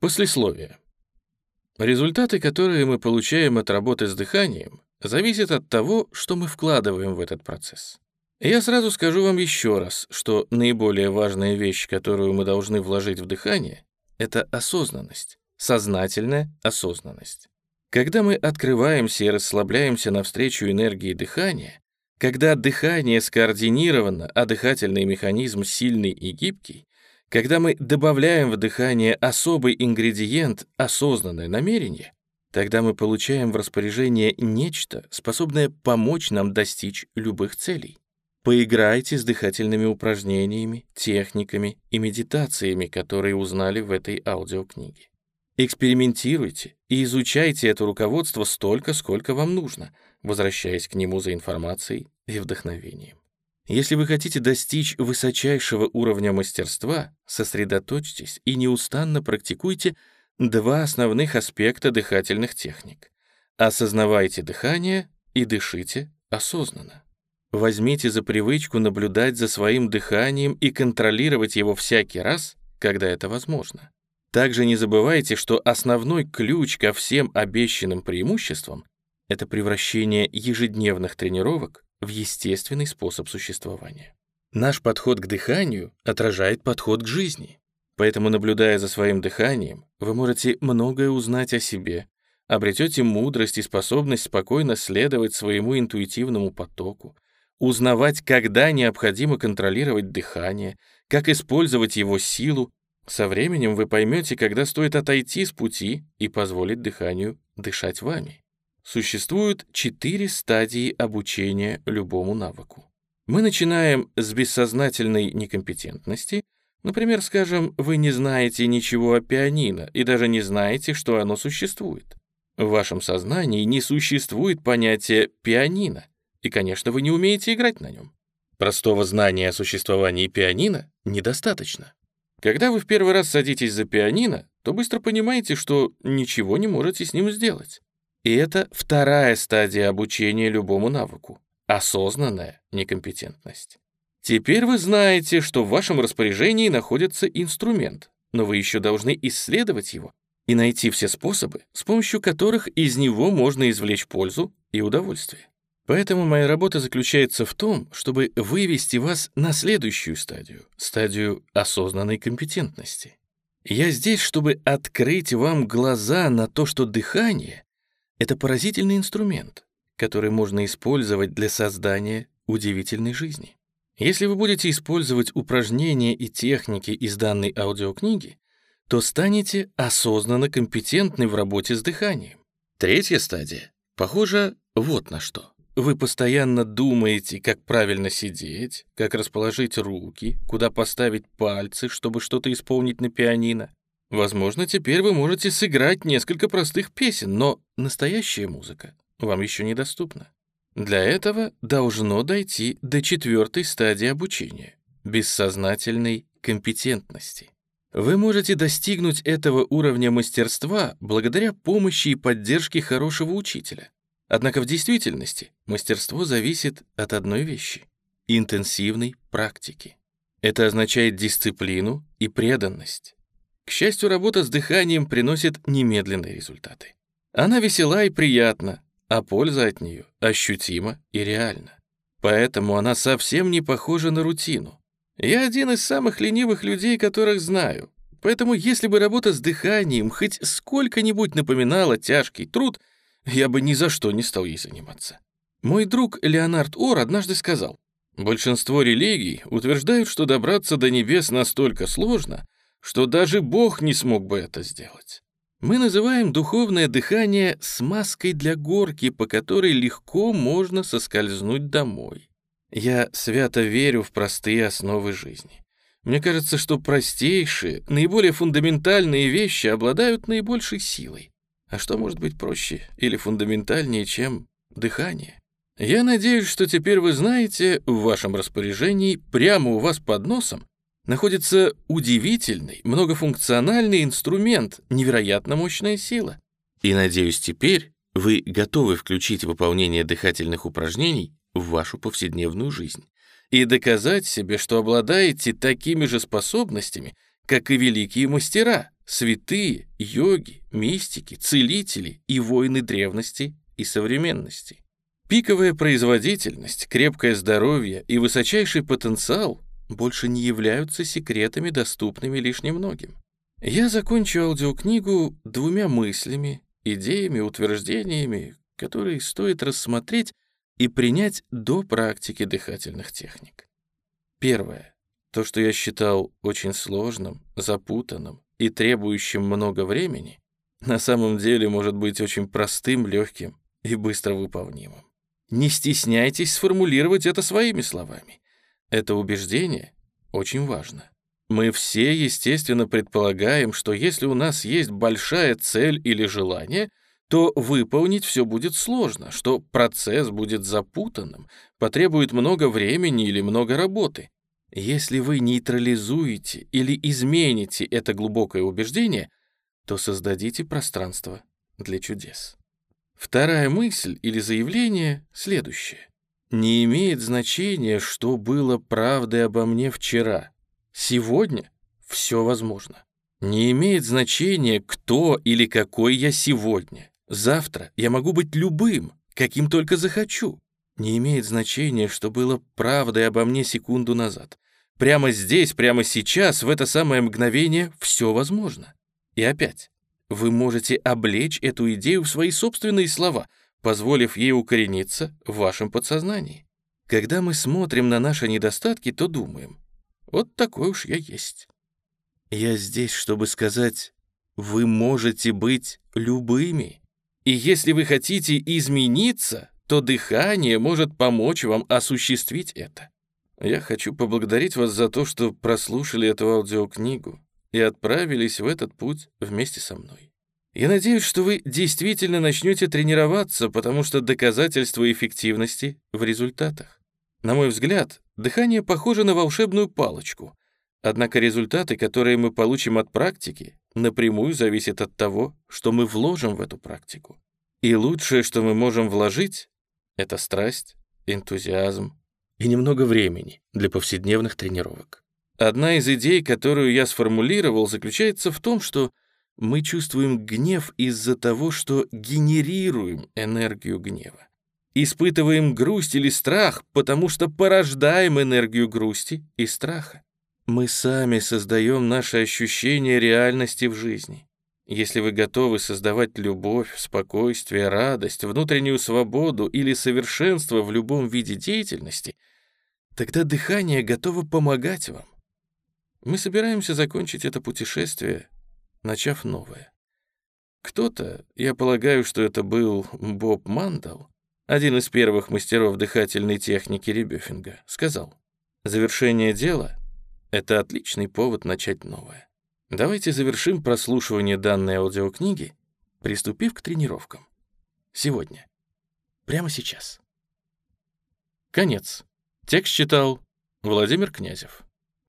Послесловие. Результаты, которые мы получаем от работы с дыханием, зависят от того, что мы вкладываем в этот процесс. Я сразу скажу вам еще раз, что наиболее важная вещь, которую мы должны вложить в дыхание, это осознанность, сознательная осознанность. Когда мы открываемся и расслабляемся навстречу энергии дыхания, когда дыхание скоординировано, а дыхательный механизм сильный и гибкий, когда мы добавляем в дыхание особый ингредиент — осознанное намерение, тогда мы получаем в распоряжение нечто, способное помочь нам достичь любых целей. Поиграйте с дыхательными упражнениями, техниками и медитациями, которые узнали в этой аудиокниге. Экспериментируйте и изучайте это руководство столько, сколько вам нужно, возвращаясь к нему за информацией и вдохновением. Если вы хотите достичь высочайшего уровня мастерства, сосредоточьтесь и неустанно практикуйте два основных аспекта дыхательных техник. Осознавайте дыхание и дышите осознанно. Возьмите за привычку наблюдать за своим дыханием и контролировать его всякий раз, когда это возможно. Также не забывайте, что основной ключ ко всем обещанным преимуществам — это превращение ежедневных тренировок в естественный способ существования. Наш подход к дыханию отражает подход к жизни. Поэтому, наблюдая за своим дыханием, вы можете многое узнать о себе, обретете мудрость и способность спокойно следовать своему интуитивному потоку, узнавать, когда необходимо контролировать дыхание, как использовать его силу. Со временем вы поймете, когда стоит отойти с пути и позволить дыханию дышать вами. Существуют четыре стадии обучения любому навыку. Мы начинаем с бессознательной некомпетентности. Например, скажем, вы не знаете ничего о пианино и даже не знаете, что оно существует. В вашем сознании не существует понятия «пианино», и, конечно, вы не умеете играть на нем. Простого знания о существовании пианино недостаточно. Когда вы в первый раз садитесь за пианино, то быстро понимаете, что ничего не можете с ним сделать. И это вторая стадия обучения любому навыку — осознанная некомпетентность. Теперь вы знаете, что в вашем распоряжении находится инструмент, но вы еще должны исследовать его и найти все способы, с помощью которых из него можно извлечь пользу и удовольствие. Поэтому моя работа заключается в том, чтобы вывести вас на следующую стадию, стадию осознанной компетентности. Я здесь, чтобы открыть вам глаза на то, что дыхание — это поразительный инструмент, который можно использовать для создания удивительной жизни. Если вы будете использовать упражнения и техники из данной аудиокниги, то станете осознанно компетентны в работе с дыханием. Третья стадия похожа вот на что. Вы постоянно думаете, как правильно сидеть, как расположить руки, куда поставить пальцы, чтобы что-то исполнить на пианино. Возможно, теперь вы можете сыграть несколько простых песен, но настоящая музыка вам еще недоступна. Для этого должно дойти до четвертой стадии обучения — бессознательной компетентности. Вы можете достигнуть этого уровня мастерства благодаря помощи и поддержке хорошего учителя. Однако в действительности мастерство зависит от одной вещи — интенсивной практики. Это означает дисциплину и преданность. К счастью, работа с дыханием приносит немедленные результаты. Она весела и приятна, а польза от нее ощутима и реальна. Поэтому она совсем не похожа на рутину. Я один из самых ленивых людей, которых знаю. Поэтому если бы работа с дыханием хоть сколько-нибудь напоминала тяжкий труд — я бы ни за что не стал ей заниматься. Мой друг Леонард Ор однажды сказал, «Большинство религий утверждают, что добраться до небес настолько сложно, что даже Бог не смог бы это сделать». Мы называем духовное дыхание смазкой для горки, по которой легко можно соскользнуть домой. Я свято верю в простые основы жизни. Мне кажется, что простейшие, наиболее фундаментальные вещи обладают наибольшей силой. А что может быть проще или фундаментальнее, чем дыхание? Я надеюсь, что теперь вы знаете, в вашем распоряжении, прямо у вас под носом, находится удивительный, многофункциональный инструмент, невероятно мощная сила. И надеюсь, теперь вы готовы включить выполнение дыхательных упражнений в вашу повседневную жизнь и доказать себе, что обладаете такими же способностями, как и великие мастера, святые, йоги, мистики, целители и воины древности и современности. Пиковая производительность, крепкое здоровье и высочайший потенциал больше не являются секретами, доступными лишь немногим. Я закончу аудиокнигу двумя мыслями, идеями, утверждениями, которые стоит рассмотреть и принять до практики дыхательных техник. Первое. То, что я считал очень сложным, запутанным и требующим много времени, на самом деле может быть очень простым, легким и быстро выполнимым. Не стесняйтесь сформулировать это своими словами. Это убеждение очень важно. Мы все, естественно, предполагаем, что если у нас есть большая цель или желание, то выполнить все будет сложно, что процесс будет запутанным, потребует много времени или много работы. Если вы нейтрализуете или измените это глубокое убеждение, то создадите пространство для чудес. Вторая мысль или заявление следующее. Не имеет значения, что было правдой обо мне вчера. Сегодня все возможно. Не имеет значения, кто или какой я сегодня. Завтра я могу быть любым, каким только захочу. Не имеет значения, что было правдой обо мне секунду назад. Прямо здесь, прямо сейчас, в это самое мгновение все возможно. И опять, вы можете облечь эту идею в свои собственные слова, позволив ей укорениться в вашем подсознании. Когда мы смотрим на наши недостатки, то думаем, вот такой уж я есть. Я здесь, чтобы сказать, вы можете быть любыми. И если вы хотите измениться, то дыхание может помочь вам осуществить это. Я хочу поблагодарить вас за то, что прослушали эту аудиокнигу и отправились в этот путь вместе со мной. Я надеюсь, что вы действительно начнете тренироваться, потому что доказательство эффективности в результатах. На мой взгляд, дыхание похоже на волшебную палочку, однако результаты, которые мы получим от практики, напрямую зависят от того, что мы вложим в эту практику. И лучшее, что мы можем вложить, это страсть, энтузиазм, и немного времени для повседневных тренировок. Одна из идей, которую я сформулировал, заключается в том, что мы чувствуем гнев из-за того, что генерируем энергию гнева. Испытываем грусть или страх, потому что порождаем энергию грусти и страха. Мы сами создаем наши ощущения реальности в жизни. Если вы готовы создавать любовь, спокойствие, радость, внутреннюю свободу или совершенство в любом виде деятельности — Тогда дыхание готово помогать вам. Мы собираемся закончить это путешествие, начав новое. Кто-то, я полагаю, что это был Боб Мандал, один из первых мастеров дыхательной техники Ребёфинга, сказал, «Завершение дела — это отличный повод начать новое. Давайте завершим прослушивание данной аудиокниги, приступив к тренировкам. Сегодня. Прямо сейчас. Конец. Текст читал Владимир Князев.